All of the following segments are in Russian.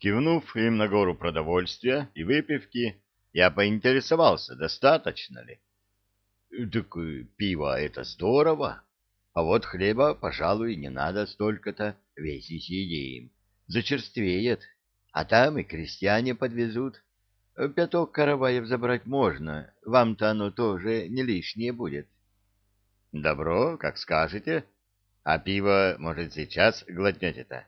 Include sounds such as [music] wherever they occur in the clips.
Кивнув им на гору продовольствия и выпивки, я поинтересовался, достаточно ли. — Так э, пиво — это здорово, а вот хлеба, пожалуй, не надо столько-то, весь и съедим. Зачерствеет, а там и крестьяне подвезут. Пяток караваев забрать можно, вам-то оно тоже не лишнее будет. — Добро, как скажете. А пиво, может, сейчас глотнете-то?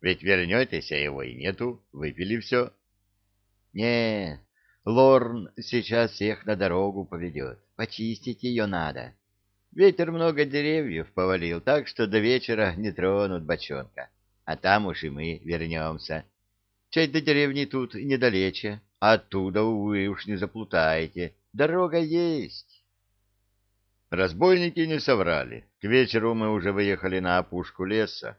Ведь вернетесь, а его и нету, выпили все. — Не, Лорн сейчас всех на дорогу поведет, почистить ее надо. Ветер много деревьев повалил, так что до вечера не тронут бочонка, а там уж и мы вернемся. Часть до деревни тут недалече, а оттуда, увы, уж не заплутаете, дорога есть. Разбойники не соврали. К вечеру мы уже выехали на опушку леса.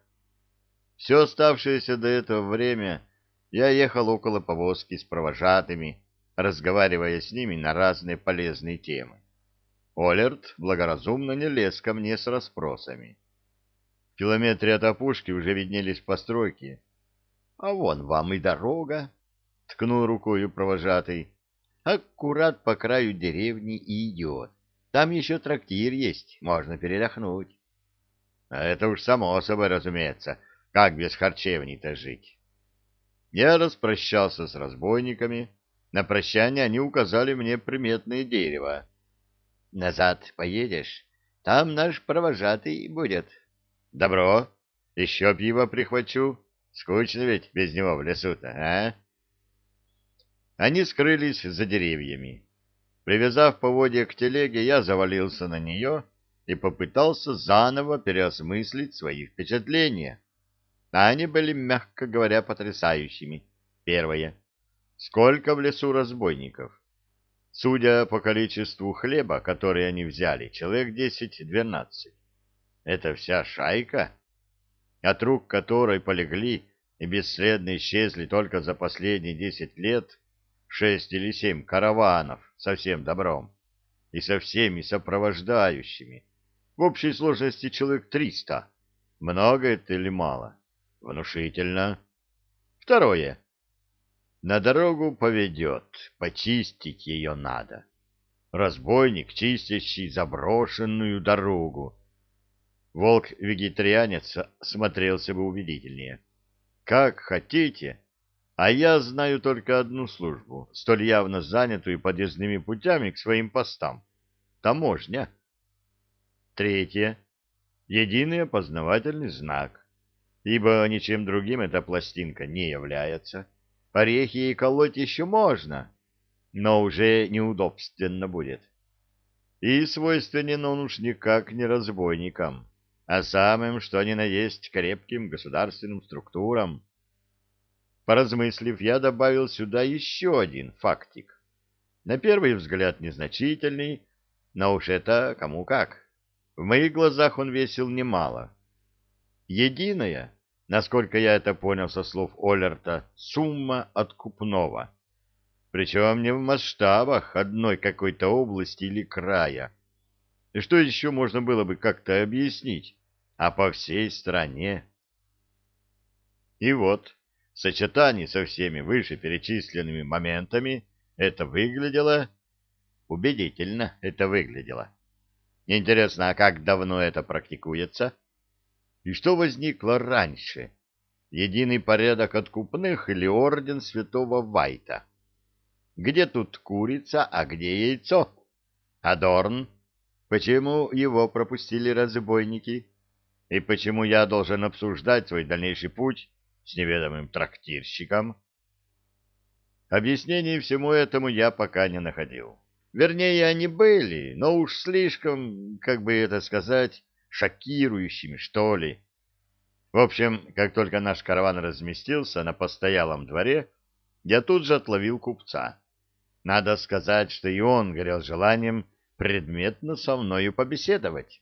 Все оставшееся до этого время я ехал около повозки с провожатыми, разговаривая с ними на разные полезные темы. Олерт благоразумно не лез ко мне с расспросами. В километре от опушки уже виднелись постройки. — А вон вам и дорога, — ткнул рукою провожатый. — Аккурат по краю деревни и идет. Там еще трактир есть, можно передохнуть. А это уж само собой разумеется. Как без харчевни-то жить? Я распрощался с разбойниками. На прощание они указали мне приметное дерево. Назад поедешь, там наш провожатый будет. Добро. Еще пиво прихвачу. Скучно ведь без него в лесу-то, а? Они скрылись за деревьями. Привязав поводья к телеге, я завалился на нее и попытался заново переосмыслить свои впечатления. Они были, мягко говоря, потрясающими. Первое. Сколько в лесу разбойников? Судя по количеству хлеба, который они взяли, человек десять-двенадцать. Это вся шайка, от рук которой полегли и бесследно исчезли только за последние десять лет шесть или семь караванов со всем добром и со всеми сопровождающими. В общей сложности человек триста. Много это или мало? Внушительно. Второе. На дорогу поведет, почистить ее надо. Разбойник, чистящий заброшенную дорогу. Волк-вегетарианец смотрелся бы убедительнее. Как хотите, а я знаю только одну службу, столь явно занятую подъездными путями к своим постам. Таможня. Третье. Единый опознавательный знак. Ибо ничем другим эта пластинка не является. Орехи ей колоть еще можно, но уже неудобственно будет. И свойственен он уж никак не разбойникам, а самым, что ни на есть, крепким государственным структурам. Поразмыслив, я добавил сюда еще один фактик. На первый взгляд незначительный, но уж это кому как. В моих глазах он весил немало. Единое, насколько я это понял со слов Оллерта, сумма откупного. Причем не в масштабах одной какой-то области или края. И что еще можно было бы как-то объяснить? А по всей стране. И вот в сочетании со всеми вышеперечисленными моментами это выглядело... Убедительно это выглядело. Интересно, а как давно это практикуется? И что возникло раньше? Единый порядок откупных или орден святого Вайта? Где тут курица, а где яйцо? Адорн? Почему его пропустили разбойники? И почему я должен обсуждать свой дальнейший путь с неведомым трактирщиком. Объяснений всему этому я пока не находил. Вернее, они были, но уж слишком, как бы это сказать, шокирующими, что ли. В общем, как только наш караван разместился на постоялом дворе, я тут же отловил купца. Надо сказать, что и он горел желанием предметно со мною побеседовать.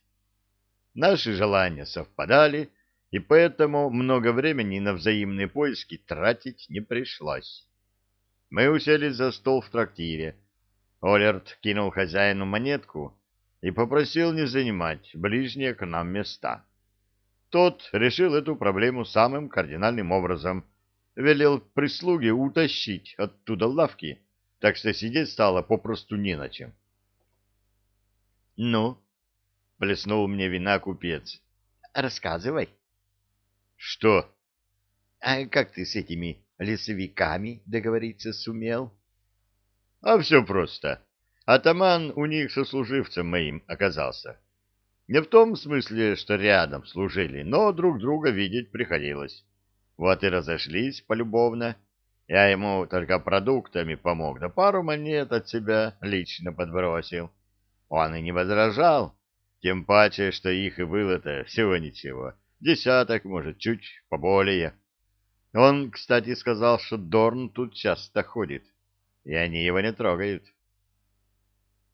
Наши желания совпадали, и поэтому много времени на взаимные поиски тратить не пришлось. Мы уселись за стол в трактире. Олерт кинул хозяину монетку и попросил не занимать ближние к нам места. Тот решил эту проблему самым кардинальным образом. велел прислуге утащить оттуда лавки, так что сидеть стало попросту не на чем. — Ну? — плеснул мне вина купец. — Рассказывай. — Что? — А как ты с этими лесовиками договориться сумел? — А все просто. Атаман у них сослуживцем моим оказался. Не в том смысле, что рядом служили, но друг друга видеть приходилось. Вот и разошлись полюбовно. Я ему только продуктами помог, да пару монет от себя лично подбросил. Он и не возражал, тем паче, что их и было-то всего ничего. Десяток, может, чуть поболее. Он, кстати, сказал, что Дорн тут часто ходит, и они его не трогают.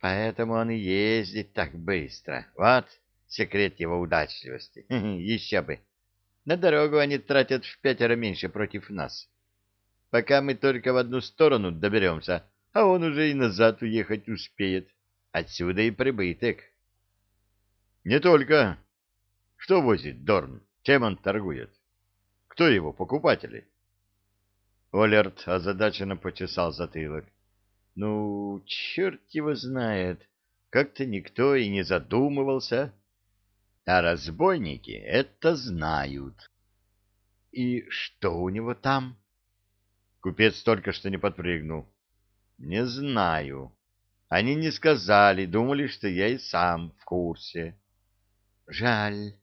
Поэтому он и ездит так быстро. Вот секрет его удачливости. [laughs] Еще бы. На дорогу они тратят в пятеро меньше против нас. Пока мы только в одну сторону доберемся, а он уже и назад уехать успеет. Отсюда и прибыток. Не только. Что возит Дорн? Чем он торгует? Кто его покупатели? Олерт озадаченно почесал затылок. Ну, черт его знает. Как-то никто и не задумывался. А разбойники это знают. И что у него там? Купец только что не подпрыгнул. Не знаю. Они не сказали, думали, что я и сам в курсе. Жаль.